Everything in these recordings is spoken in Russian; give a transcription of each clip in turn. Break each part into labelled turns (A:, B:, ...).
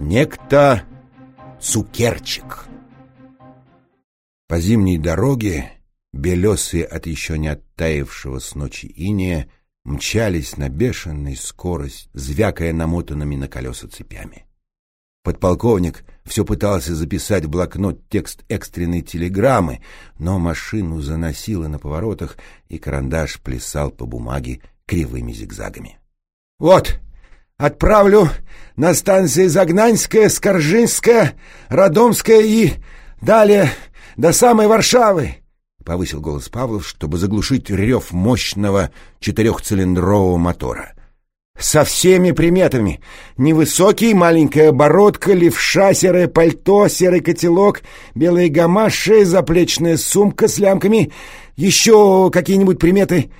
A: Некто Цукерчик. По зимней дороге, белесые от еще не оттаившего с ночи иния, мчались на бешеной скорость, звякая намотанными на колеса цепями. Подполковник все пытался записать в блокнот текст экстренной телеграммы, но машину заносило на поворотах, и карандаш плясал по бумаге кривыми зигзагами. — Вот, отправлю на станции Загнанская, Скоржинская, Родомская и далее до самой Варшавы, — повысил голос Павлов, чтобы заглушить рев мощного четырехцилиндрового мотора. — Со всеми приметами. Невысокий, маленькая бородка, левша, серое пальто, серый котелок, белые гамаши, заплечная сумка с лямками. Еще какие-нибудь приметы?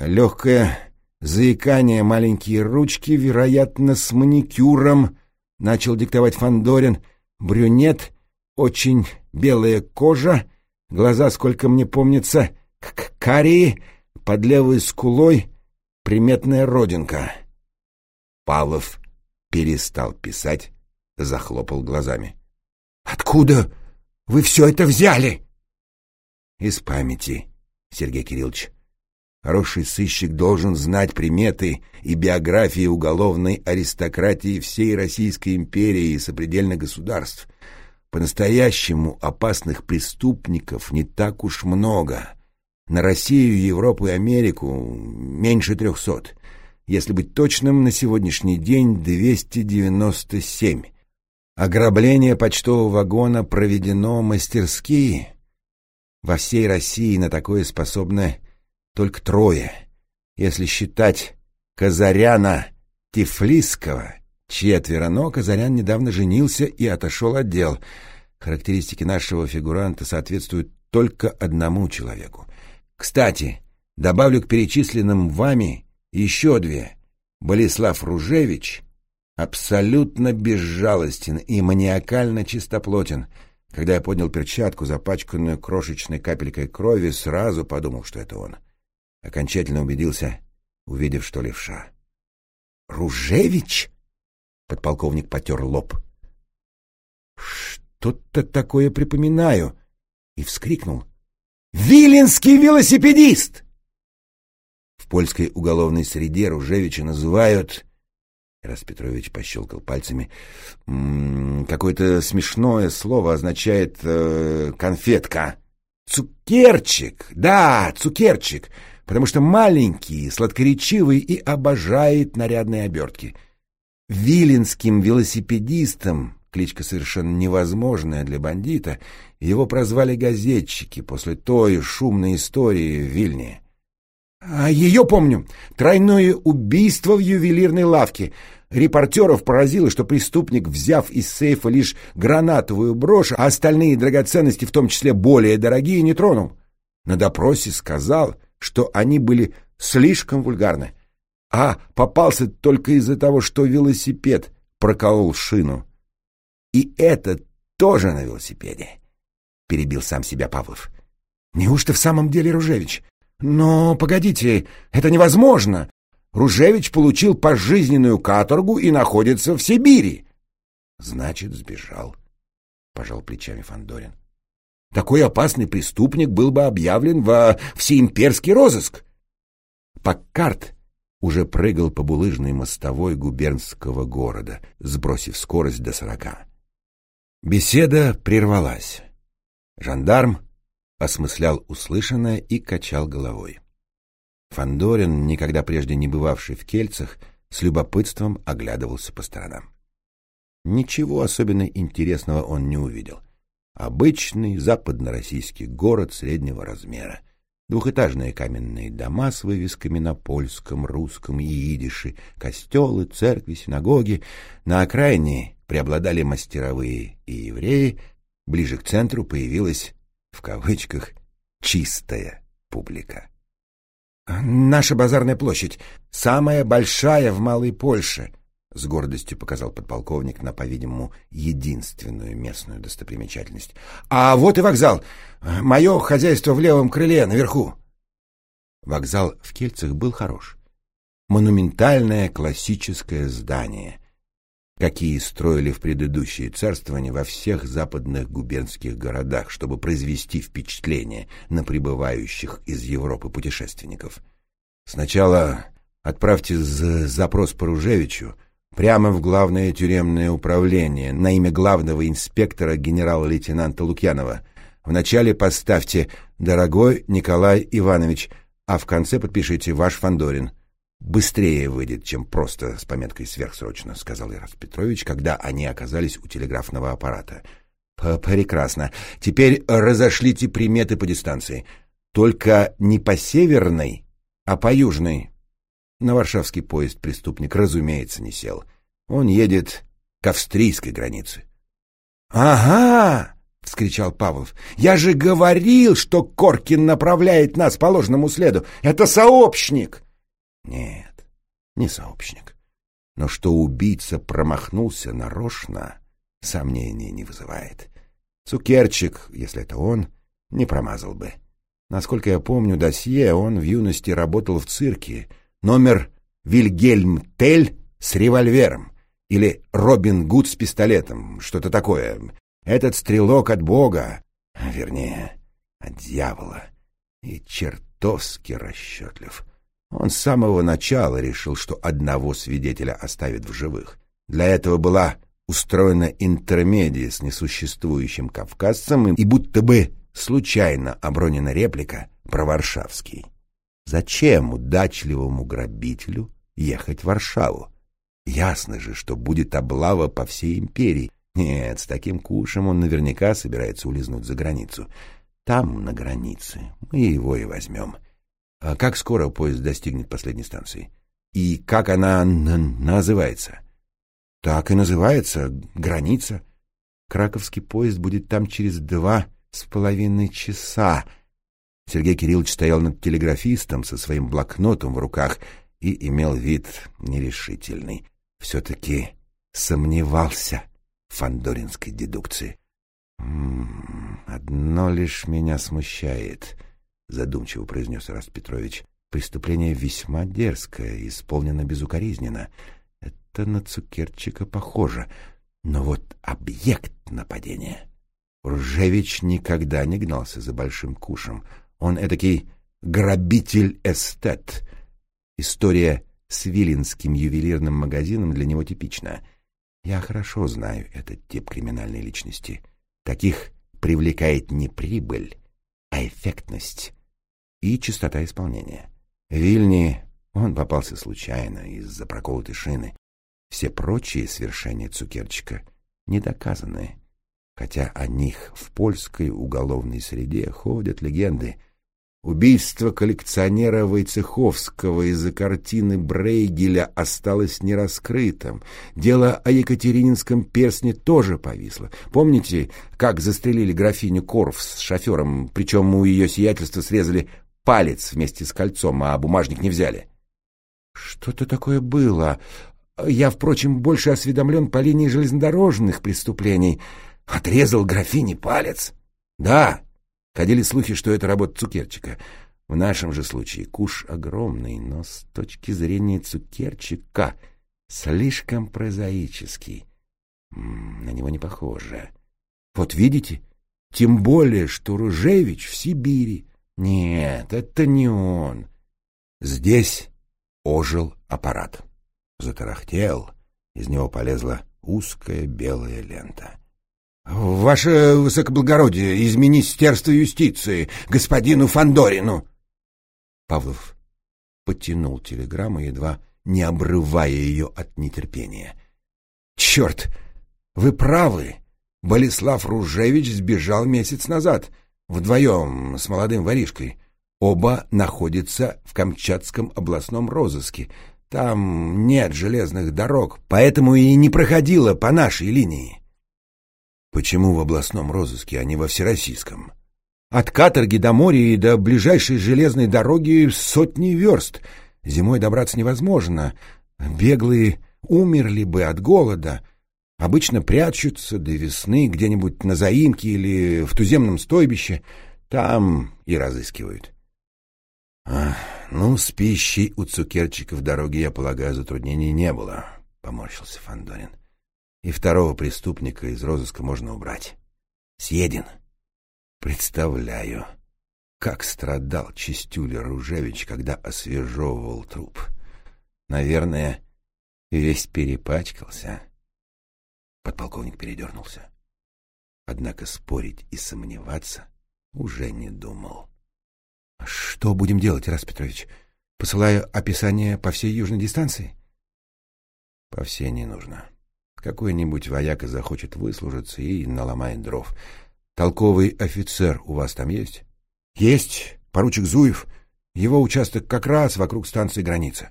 A: Легкое заикание, маленькие ручки, вероятно, с маникюром, — начал диктовать Фандорин. Брюнет, очень белая кожа, глаза, сколько мне помнится, карие, под левой скулой приметная родинка. Павлов перестал писать, захлопал глазами. «Откуда вы все это взяли?» «Из памяти, Сергей Кириллович. Хороший сыщик должен знать приметы и биографии уголовной аристократии всей Российской империи и сопредельных государств. По-настоящему опасных преступников не так уж много. На Россию, Европу и Америку меньше трехсот. Если быть точным, на сегодняшний день 297. Ограбление почтового вагона проведено мастерски. Во всей России на такое способны только трое. Если считать Казаряна Тифлисского, четверо, но Казарян недавно женился и отошел от дел. Характеристики нашего фигуранта соответствуют только одному человеку. Кстати, добавлю к перечисленным вами еще две. Болеслав Ружевич абсолютно безжалостен и маниакально чистоплотен. Когда я поднял перчатку, запачканную крошечной капелькой крови, сразу подумал, что это он. Окончательно убедился, увидев, что левша. «Ружевич?» — подполковник потер лоб. «Что-то такое припоминаю!» И вскрикнул. Виленский велосипедист!» В польской уголовной среде Ружевича называют... Раз Петрович пощелкал пальцами. Какое-то смешное слово означает э, «конфетка». «Цукерчик! Да, цукерчик!» Потому что маленький, сладкоречивый и обожает нарядные обертки. Виленским велосипедистом кличка совершенно невозможная для бандита, его прозвали газетчики после той шумной истории в Вильне. А ее помню. Тройное убийство в ювелирной лавке. Репортеров поразило, что преступник, взяв из сейфа лишь гранатовую брошь, а остальные драгоценности, в том числе более дорогие, не тронул. На допросе сказал, что они были слишком вульгарны. А попался только из-за того, что велосипед проколол шину. И это тоже на велосипеде, — перебил сам себя Павлов. Неужто в самом деле Ружевич? Но, погодите, это невозможно. Ружевич получил пожизненную каторгу и находится в Сибири. Значит, сбежал, — пожал плечами Фандорин. Такой опасный преступник был бы объявлен во всеимперский розыск. Паккарт уже прыгал по булыжной мостовой губернского города, сбросив скорость до сорока. Беседа прервалась. Жандарм осмыслял услышанное и качал головой. Фандорин, никогда прежде не бывавший в Кельцах, с любопытством оглядывался по сторонам. Ничего особенно интересного он не увидел. Обычный западно-российский город среднего размера. Двухэтажные каменные дома с вывесками на польском, русском и идише, костелы, церкви, синагоги. На окраине преобладали мастеровые и евреи, ближе к центру появилась, в кавычках, «чистая публика». «Наша базарная площадь самая большая в Малой Польше», — с гордостью показал подполковник на, по-видимому, единственную местную достопримечательность. «А вот и вокзал. Мое хозяйство в левом крыле, наверху». Вокзал в Кельцах был хорош. Монументальное классическое здание — какие строили в предыдущие царствования во всех западных губернских городах, чтобы произвести впечатление на прибывающих из Европы путешественников. Сначала отправьте запрос по Ружевичу прямо в главное тюремное управление на имя главного инспектора генерала-лейтенанта Лукьянова. Вначале поставьте «Дорогой Николай Иванович», а в конце подпишите «Ваш Фандорин». «Быстрее выйдет, чем просто с пометкой «сверхсрочно», — сказал Ирас Петрович, когда они оказались у телеграфного аппарата. «Прекрасно. Теперь разошлите приметы по дистанции. Только не по северной, а по южной». На варшавский поезд преступник, разумеется, не сел. Он едет к австрийской границе. «Ага!» — вскричал Павлов. «Я же говорил, что Коркин направляет нас по ложному следу! Это сообщник!» Нет, не сообщник. Но что убийца промахнулся нарочно, сомнений не вызывает. Цукерчик, если это он, не промазал бы. Насколько я помню досье, он в юности работал в цирке. Номер «Вильгельм Тель» с револьвером. Или «Робин Гуд с пистолетом», что-то такое. Этот стрелок от бога, вернее, от дьявола, и чертовски расчетлив. Он с самого начала решил, что одного свидетеля оставит в живых. Для этого была устроена интермедия с несуществующим кавказцем и будто бы случайно обронена реплика про Варшавский. Зачем удачливому грабителю ехать в Варшаву? Ясно же, что будет облава по всей империи. Нет, с таким кушем он наверняка собирается улизнуть за границу. Там, на границе, мы его и возьмем. — а как скоро поезд достигнет последней станции? И как она называется? Так и называется. Граница. Краковский поезд будет там через два с половиной часа. Сергей Кириллович стоял над телеграфистом со своим блокнотом в руках и имел вид нерешительный. Все-таки сомневался в фандоринской дедукции. «М -м, «Одно лишь меня смущает». — задумчиво произнес Раст Петрович. «Преступление весьма дерзкое, исполнено безукоризненно. Это на Цукерчика похоже. Но вот объект нападения...» Ржевич никогда не гнался за большим кушем. Он этакий грабитель-эстет. История с виленским ювелирным магазином для него типична. Я хорошо знаю этот тип криминальной личности. Таких привлекает не прибыль, а эффектность и частота исполнения. В Вильне он попался случайно из-за проколотой шины. Все прочие свершения Цукерчика недоказаны, хотя о них в польской уголовной среде ходят легенды — Убийство коллекционера Войцеховского из-за картины Брейгеля осталось нераскрытым. Дело о Екатерининском персне тоже повисло. Помните, как застрелили графиню Корф с шофером, причем у ее сиятельства срезали палец вместе с кольцом, а бумажник не взяли. Что-то такое было. Я, впрочем, больше осведомлен по линии железнодорожных преступлений. Отрезал графине палец. Да, ходили слухи, что это работа Цукерчика. В нашем же случае куш огромный, но с точки зрения Цукерчика слишком прозаический. На него не похоже. Вот видите, тем более, что Ружевич в Сибири. Нет, это не он. Здесь ожил аппарат. Затарахтел, из него полезла узкая белая лента. «Ваше высокоблагородие, из Министерства юстиции, господину Фандорину. Павлов потянул телеграмму, едва не обрывая ее от нетерпения. «Черт! Вы правы! Болеслав Ружевич сбежал месяц назад вдвоем с молодым воришкой. Оба находятся в Камчатском областном розыске. Там нет железных дорог, поэтому и не проходило по нашей линии. Почему в областном розыске, а не во всероссийском? От каторги до моря и до ближайшей железной дороги сотни верст. Зимой добраться невозможно. Беглые умерли бы от голода — Обычно прячутся до весны где-нибудь на заимке или в туземном стойбище. Там и разыскивают. А, ну, с пищей у цукерчиков дороги, я полагаю, затруднений не было, — поморщился Фандорин. И второго преступника из розыска можно убрать. Съеден. Представляю, как страдал Чистюля Ружевич, когда освежевывал труп. Наверное, весь перепачкался. Подполковник передернулся. Однако спорить и сомневаться уже не думал. — Что будем делать, Ирас Петрович? Посылаю описание по всей южной дистанции? — По всей не нужно. Какой-нибудь вояка захочет выслужиться и наломает дров. Толковый офицер у вас там есть? — Есть, поручик Зуев. Его участок как раз вокруг станции граница.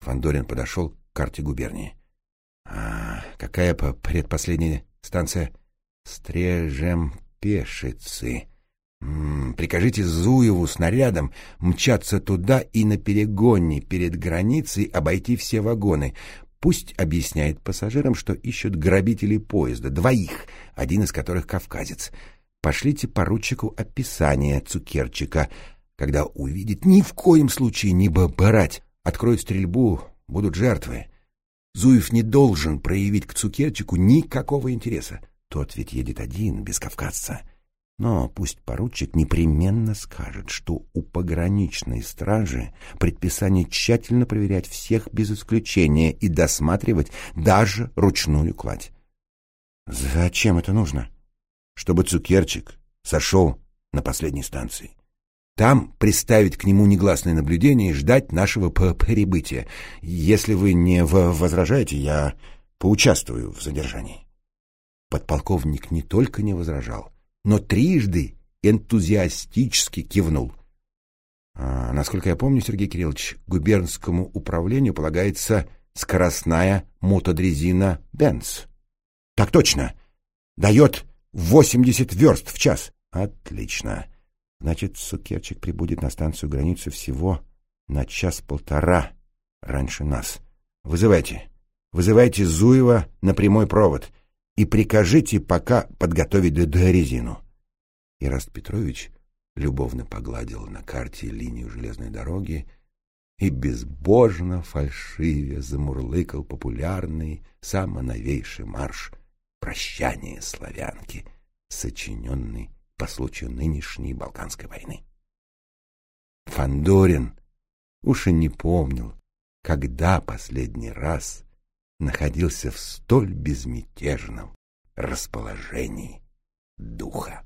A: Фандорин подошел к карте губернии. — А какая предпоследняя станция? — Стрежем пешицы. Прикажите Зуеву с нарядом мчаться туда и на перегоне перед границей обойти все вагоны. Пусть объясняет пассажирам, что ищут грабителей поезда, двоих, один из которых кавказец. Пошлите поручику описание цукерчика. Когда увидит, ни в коем случае не барать. Откроет стрельбу, будут жертвы. Зуев не должен проявить к цукерчику никакого интереса. Тот ведь едет один, без кавказца. Но пусть поручик непременно скажет, что у пограничной стражи предписание тщательно проверять всех без исключения и досматривать даже ручную кладь. Зачем это нужно? Чтобы Цукерчик сошел на последней станции. Там приставить к нему негласное наблюдение и ждать нашего прибытия. Если вы не возражаете, я поучаствую в задержании. Подполковник не только не возражал, но трижды энтузиастически кивнул. А, насколько я помню, Сергей Кириллович, губернскому управлению полагается скоростная мотодрезина «Бенц». — Так точно. Дает восемьдесят верст в час. — Отлично. Значит, Сукерчик прибудет на станцию границы всего на час-полтора раньше нас. Вызывайте. Вызывайте Зуева на прямой провод и прикажите пока подготовить резину. Ираст Петрович любовно погладил на карте линию железной дороги и безбожно фальшиве замурлыкал популярный, самоновейший марш «Прощание славянки», сочиненный по случаю нынешней Балканской войны. Фандорин уж и не помнил, когда последний раз находился в столь безмятежном расположении духа.